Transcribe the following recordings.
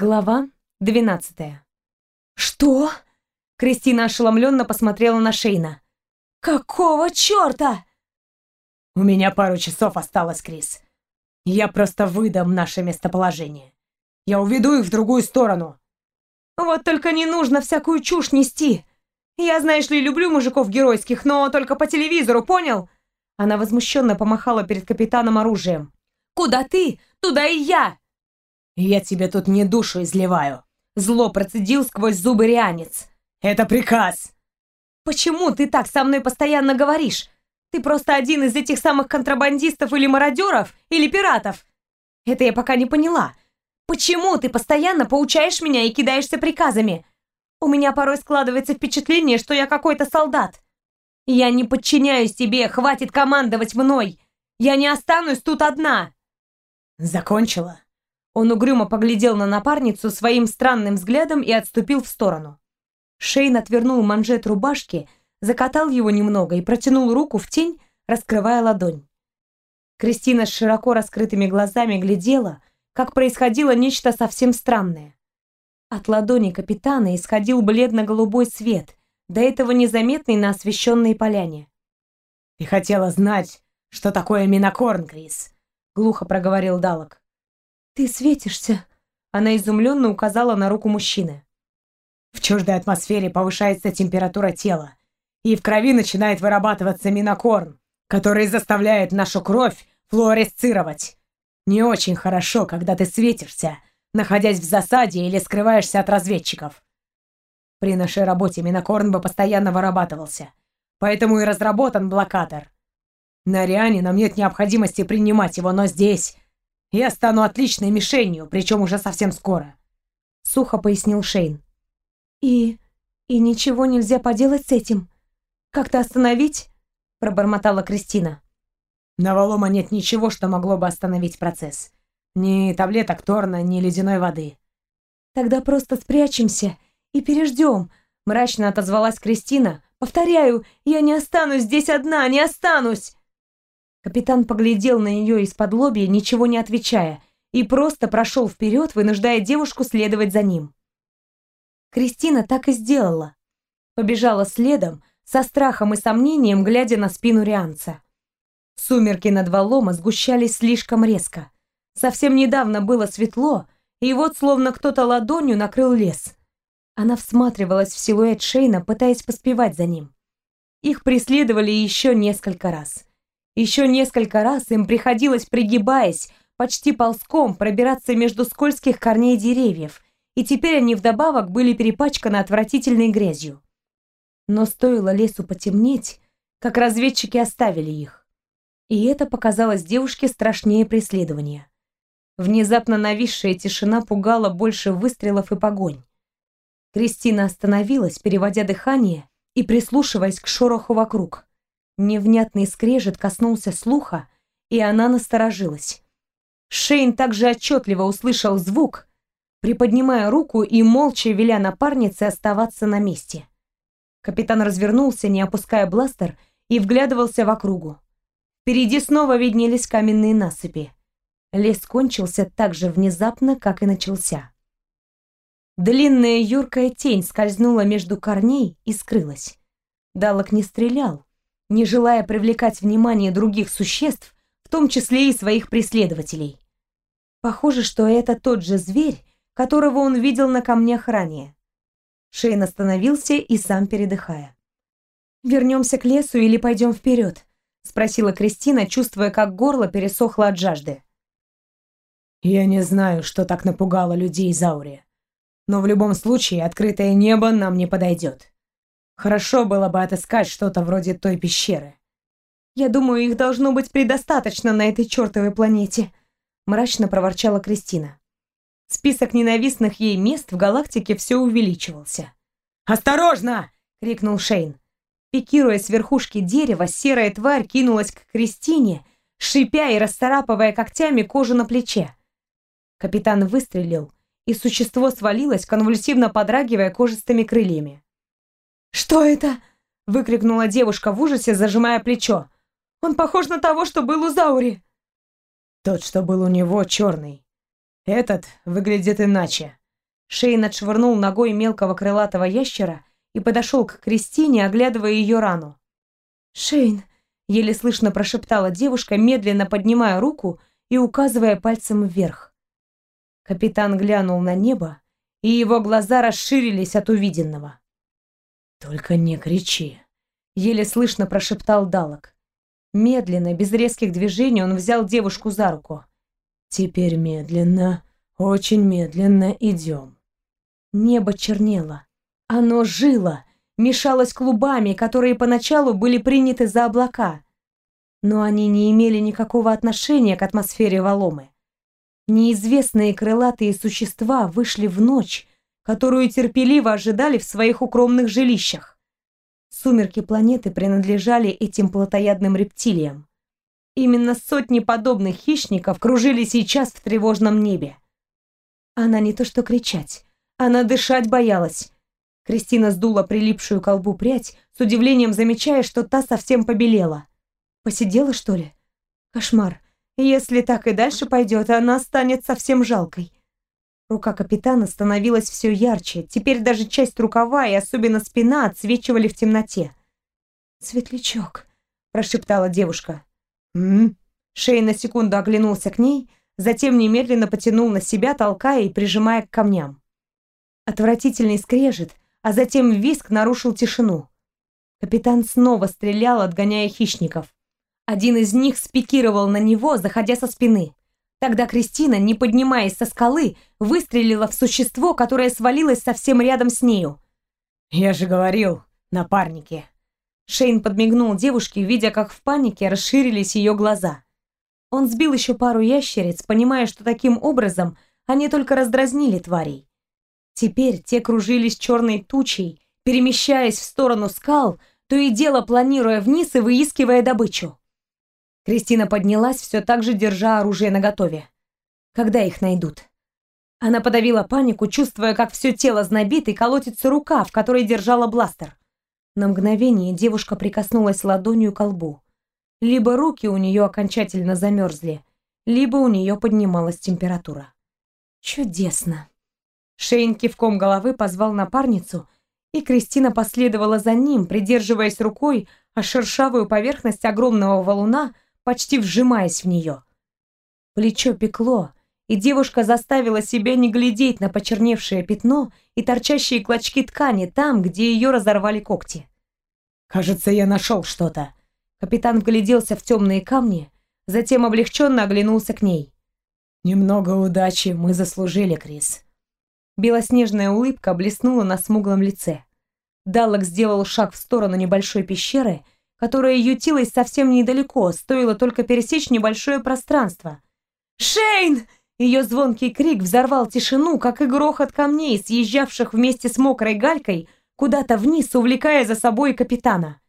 Глава 12. Что? Кристина ошеломленно посмотрела на Шейна. Какого чёрта? У меня пару часов осталось, Крис. Я просто выдам наше местоположение. Я уведу их в другую сторону. Вот только не нужно всякую чушь нести. Я, знаешь ли, люблю мужиков геройских, но только по телевизору, понял? Она возмущенно помахала перед капитаном оружием. Куда ты, туда и я. «Я тебе тут не душу изливаю», — зло процедил сквозь зубы Рианец. «Это приказ!» «Почему ты так со мной постоянно говоришь? Ты просто один из этих самых контрабандистов или мародеров, или пиратов? Это я пока не поняла. Почему ты постоянно поучаешь меня и кидаешься приказами? У меня порой складывается впечатление, что я какой-то солдат. Я не подчиняюсь тебе, хватит командовать мной. Я не останусь тут одна». «Закончила?» Он угрюмо поглядел на напарницу своим странным взглядом и отступил в сторону. Шейн отвернул манжет рубашки, закатал его немного и протянул руку в тень, раскрывая ладонь. Кристина с широко раскрытыми глазами глядела, как происходило нечто совсем странное. От ладони капитана исходил бледно-голубой свет, до этого незаметный на освещенной поляне. «Ты хотела знать, что такое Минокорн, Крис?» — глухо проговорил Далок. «Ты светишься!» Она изумленно указала на руку мужчины. В чуждой атмосфере повышается температура тела, и в крови начинает вырабатываться минокорн, который заставляет нашу кровь флуоресцировать. Не очень хорошо, когда ты светишься, находясь в засаде или скрываешься от разведчиков. При нашей работе минокорн бы постоянно вырабатывался, поэтому и разработан блокатор. На Риане нам нет необходимости принимать его, но здесь я стану отличной мишенью, причем уже совсем скоро. Сухо пояснил Шейн. И... и ничего нельзя поделать с этим? Как-то остановить? Пробормотала Кристина. На Валома нет ничего, что могло бы остановить процесс. Ни таблеток Торна, ни ледяной воды. Тогда просто спрячемся и переждем, мрачно отозвалась Кристина. Повторяю, я не останусь здесь одна, не останусь. Капитан поглядел на нее из-под лобья, ничего не отвечая, и просто прошел вперед, вынуждая девушку следовать за ним. Кристина так и сделала. Побежала следом, со страхом и сомнением, глядя на спину Рианца. Сумерки над валома сгущались слишком резко. Совсем недавно было светло, и вот словно кто-то ладонью накрыл лес. Она всматривалась в силуэт Шейна, пытаясь поспевать за ним. Их преследовали еще несколько раз. Еще несколько раз им приходилось, пригибаясь, почти ползком, пробираться между скользких корней деревьев, и теперь они вдобавок были перепачканы отвратительной грязью. Но стоило лесу потемнеть, как разведчики оставили их. И это показалось девушке страшнее преследования. Внезапно нависшая тишина пугала больше выстрелов и погонь. Кристина остановилась, переводя дыхание и прислушиваясь к шороху вокруг. Невнятный скрежет коснулся слуха, и она насторожилась. Шейн также отчетливо услышал звук, приподнимая руку и молча веля напарнице оставаться на месте. Капитан развернулся, не опуская бластер, и вглядывался в округу. Впереди снова виднелись каменные насыпи. Лес кончился так же внезапно, как и начался. Длинная юркая тень скользнула между корней и скрылась. Далок не стрелял, не желая привлекать внимание других существ, в том числе и своих преследователей. Похоже, что это тот же зверь, которого он видел на камнях ранее. Шейн остановился и сам передыхая. «Вернемся к лесу или пойдем вперед?» — спросила Кристина, чувствуя, как горло пересохло от жажды. «Я не знаю, что так напугало людей Заури, но в любом случае открытое небо нам не подойдет. Хорошо было бы отыскать что-то вроде той пещеры. Я думаю, их должно быть предостаточно на этой чертовой планете, мрачно проворчала Кристина. Список ненавистных ей мест в галактике все увеличивался. «Осторожно!» — крикнул Шейн. Пикируя с верхушки дерева, серая тварь кинулась к Кристине, шипя и расцарапывая когтями кожу на плече. Капитан выстрелил, и существо свалилось, конвульсивно подрагивая кожистыми крыльями. «Что это?» — выкрикнула девушка в ужасе, зажимая плечо. «Он похож на того, что был у Заури». «Тот, что был у него, черный. Этот выглядит иначе», Шейн отшвырнул ногой мелкого крылатого ящера и подошел к Кристине, оглядывая ее рану. «Шейн!» — еле слышно прошептала девушка, медленно поднимая руку и указывая пальцем вверх. Капитан глянул на небо, и его глаза расширились от увиденного. «Только не кричи!» — еле слышно прошептал Далок. Медленно, без резких движений, он взял девушку за руку. «Теперь медленно, очень медленно идем». Небо чернело. Оно жило, мешалось клубами, которые поначалу были приняты за облака. Но они не имели никакого отношения к атмосфере Валомы. Неизвестные крылатые существа вышли в ночь, которую терпеливо ожидали в своих укромных жилищах. Сумерки планеты принадлежали этим плотоядным рептилиям. Именно сотни подобных хищников кружили сейчас в тревожном небе. Она не то что кричать, она дышать боялась. Кристина сдула прилипшую колбу прядь, с удивлением замечая, что та совсем побелела. Посидела, что ли? Кошмар. Если так и дальше пойдет, она станет совсем жалкой. Рука капитана становилась все ярче. Теперь даже часть рукава и особенно спина отсвечивали в темноте. «Светлячок», — прошептала девушка. «М?», Шей на секунду оглянулся к ней, затем немедленно потянул на себя, толкая и прижимая к камням. Отвратительный скрежет, а затем виск нарушил тишину. Капитан снова стрелял, отгоняя хищников. Один из них спикировал на него, заходя со спины. Тогда Кристина, не поднимаясь со скалы, выстрелила в существо, которое свалилось совсем рядом с нею. «Я же говорил, напарники!» Шейн подмигнул девушке, видя, как в панике расширились ее глаза. Он сбил еще пару ящериц, понимая, что таким образом они только раздразнили тварей. Теперь те кружились черной тучей, перемещаясь в сторону скал, то и дело планируя вниз и выискивая добычу. Кристина поднялась, все так же держа оружие наготове. Когда их найдут? Она подавила панику, чувствуя, как все тело знобит и колотится рука, в которой держала бластер. На мгновение девушка прикоснулась ладонью к лбу. Либо руки у нее окончательно замерзли, либо у нее поднималась температура. Чудесно. Шейн кивком головы позвал напарницу, и Кристина последовала за ним, придерживаясь рукой о шершавую поверхность огромного валуна, почти вжимаясь в нее. Плечо пекло, и девушка заставила себя не глядеть на почерневшее пятно и торчащие клочки ткани там, где ее разорвали когти. «Кажется, я нашел что-то». Капитан вгляделся в темные камни, затем облегченно оглянулся к ней. «Немного удачи мы заслужили, Крис». Белоснежная улыбка блеснула на смуглом лице. Даллок сделал шаг в сторону небольшой пещеры, которая ютилась совсем недалеко, стоило только пересечь небольшое пространство. «Шейн!» Ее звонкий крик взорвал тишину, как и грохот камней, съезжавших вместе с мокрой галькой куда-то вниз, увлекая за собой капитана.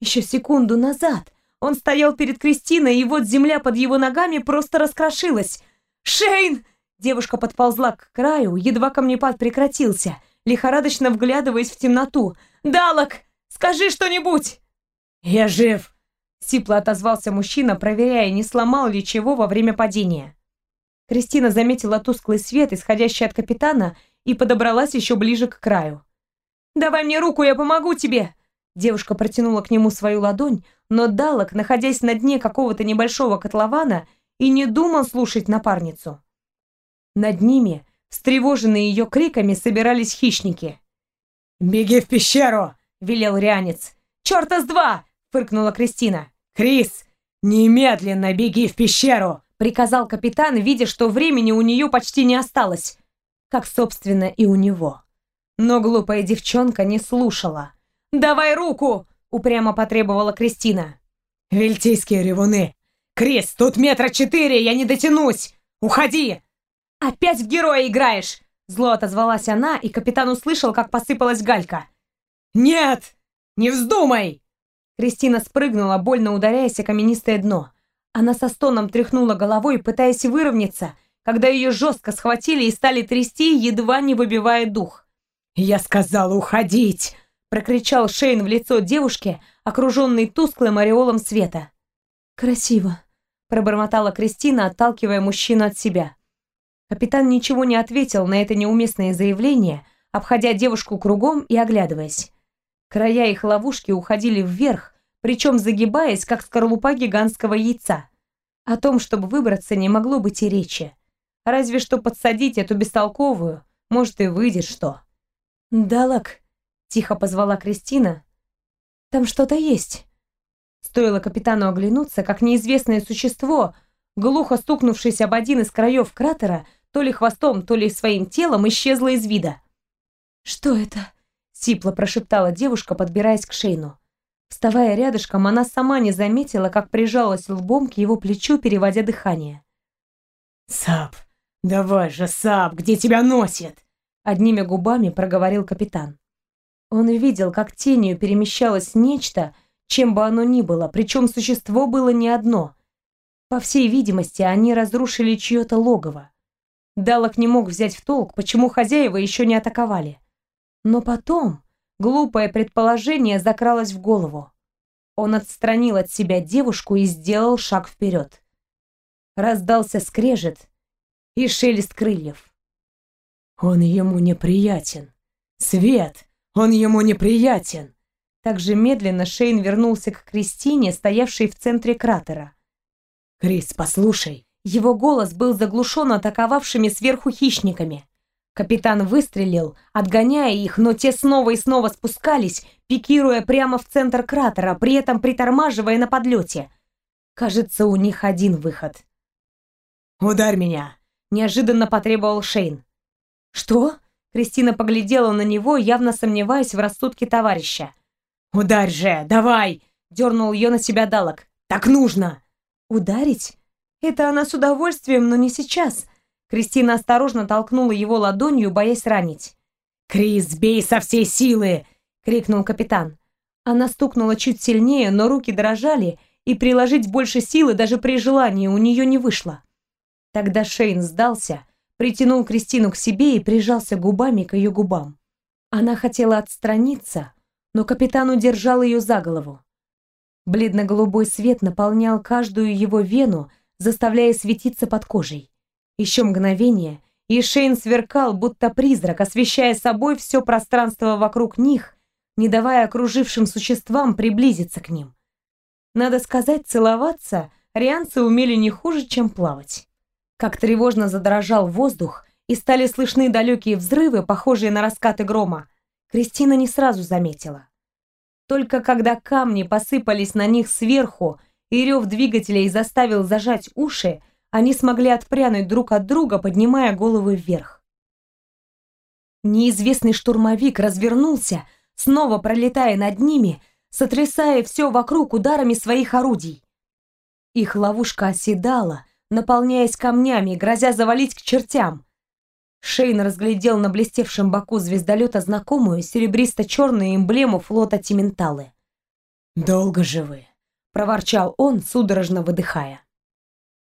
Еще секунду назад он стоял перед Кристиной, и вот земля под его ногами просто раскрошилась. «Шейн!» Девушка подползла к краю, едва камнепад прекратился, лихорадочно вглядываясь в темноту. «Далок, скажи что-нибудь!» «Я жив!» Сипло отозвался мужчина, проверяя, не сломал ли чего во время падения. Кристина заметила тусклый свет, исходящий от капитана, и подобралась еще ближе к краю. «Давай мне руку, я помогу тебе!» Девушка протянула к нему свою ладонь, но Далок, находясь на дне какого-то небольшого котлована, и не думал слушать напарницу. Над ними, встревоженные ее криками, собирались хищники. «Беги в пещеру!» — велел Рянец. «Черта с два!» — фыркнула Кристина. «Крис, немедленно беги в пещеру!» — приказал капитан, видя, что времени у нее почти не осталось. Как, собственно, и у него. Но глупая девчонка не слушала. «Давай руку!» — упрямо потребовала Кристина. «Вельтийские ревуны! Крис, тут метра четыре, я не дотянусь! Уходи!» «Опять в героя играешь!» Зло отозвалась она, и капитан услышал, как посыпалась галька. «Нет! Не вздумай!» Кристина спрыгнула, больно ударяясь о каменистое дно. Она со стоном тряхнула головой, пытаясь выровняться, когда ее жестко схватили и стали трясти, едва не выбивая дух. «Я сказала уходить!» — прокричал Шейн в лицо девушки, окруженный тусклым ореолом света. «Красиво!» — пробормотала Кристина, отталкивая мужчину от себя. Капитан ничего не ответил на это неуместное заявление, обходя девушку кругом и оглядываясь. Края их ловушки уходили вверх, причем загибаясь, как скорлупа гигантского яйца. О том, чтобы выбраться, не могло быть и речи. Разве что подсадить эту бестолковую, может, и выйдет что. «Далак», — тихо позвала Кристина, — «там что-то есть». Стоило капитану оглянуться, как неизвестное существо, глухо стукнувшись об один из краев кратера, то ли хвостом, то ли своим телом, исчезло из вида. «Что это?» — сипло прошептала девушка, подбираясь к Шейну. Вставая рядышком, она сама не заметила, как прижалась лбом к его плечу, переводя дыхание. «Сап, давай же, Сап, где тебя носит?» Одними губами проговорил капитан. Он видел, как тенью перемещалось нечто, чем бы оно ни было, причем существо было не одно. По всей видимости, они разрушили чье-то логово. Далок не мог взять в толк, почему хозяева еще не атаковали. Но потом глупое предположение закралось в голову. Он отстранил от себя девушку и сделал шаг вперед. Раздался скрежет и шелест крыльев. «Он ему неприятен. Свет, он ему неприятен!» Также медленно Шейн вернулся к Кристине, стоявшей в центре кратера. «Крис, послушай!» Его голос был заглушен атаковавшими сверху хищниками. Капитан выстрелил, отгоняя их, но те снова и снова спускались, пикируя прямо в центр кратера, при этом притормаживая на подлете. Кажется, у них один выход. «Ударь меня!» — неожиданно потребовал Шейн. «Что?» — Кристина поглядела на него, явно сомневаясь в рассудке товарища. «Ударь же! Давай!» — дернул ее на себя Далок. «Так нужно!» «Ударить? Это она с удовольствием, но не сейчас!» Кристина осторожно толкнула его ладонью, боясь ранить. «Крис, бей со всей силы!» — крикнул капитан. Она стукнула чуть сильнее, но руки дрожали, и приложить больше силы даже при желании у нее не вышло. Тогда Шейн сдался, притянул Кристину к себе и прижался губами к ее губам. Она хотела отстраниться, но капитан удержал ее за голову. Бледно-голубой свет наполнял каждую его вену, заставляя светиться под кожей. Еще мгновение, и Шейн сверкал, будто призрак, освещая собой все пространство вокруг них, не давая окружившим существам приблизиться к ним. Надо сказать, целоваться рианцы умели не хуже, чем плавать. Как тревожно задрожал воздух, и стали слышны далекие взрывы, похожие на раскаты грома, Кристина не сразу заметила. Только когда камни посыпались на них сверху, и рев двигателей заставил зажать уши, они смогли отпрянуть друг от друга, поднимая головы вверх. Неизвестный штурмовик развернулся, снова пролетая над ними, сотрясая все вокруг ударами своих орудий. Их ловушка оседала, наполняясь камнями, грозя завалить к чертям. Шейн разглядел на блестевшем боку звездолета знакомую серебристо-черную эмблему флота Тименталы. «Долго живы», — проворчал он, судорожно выдыхая.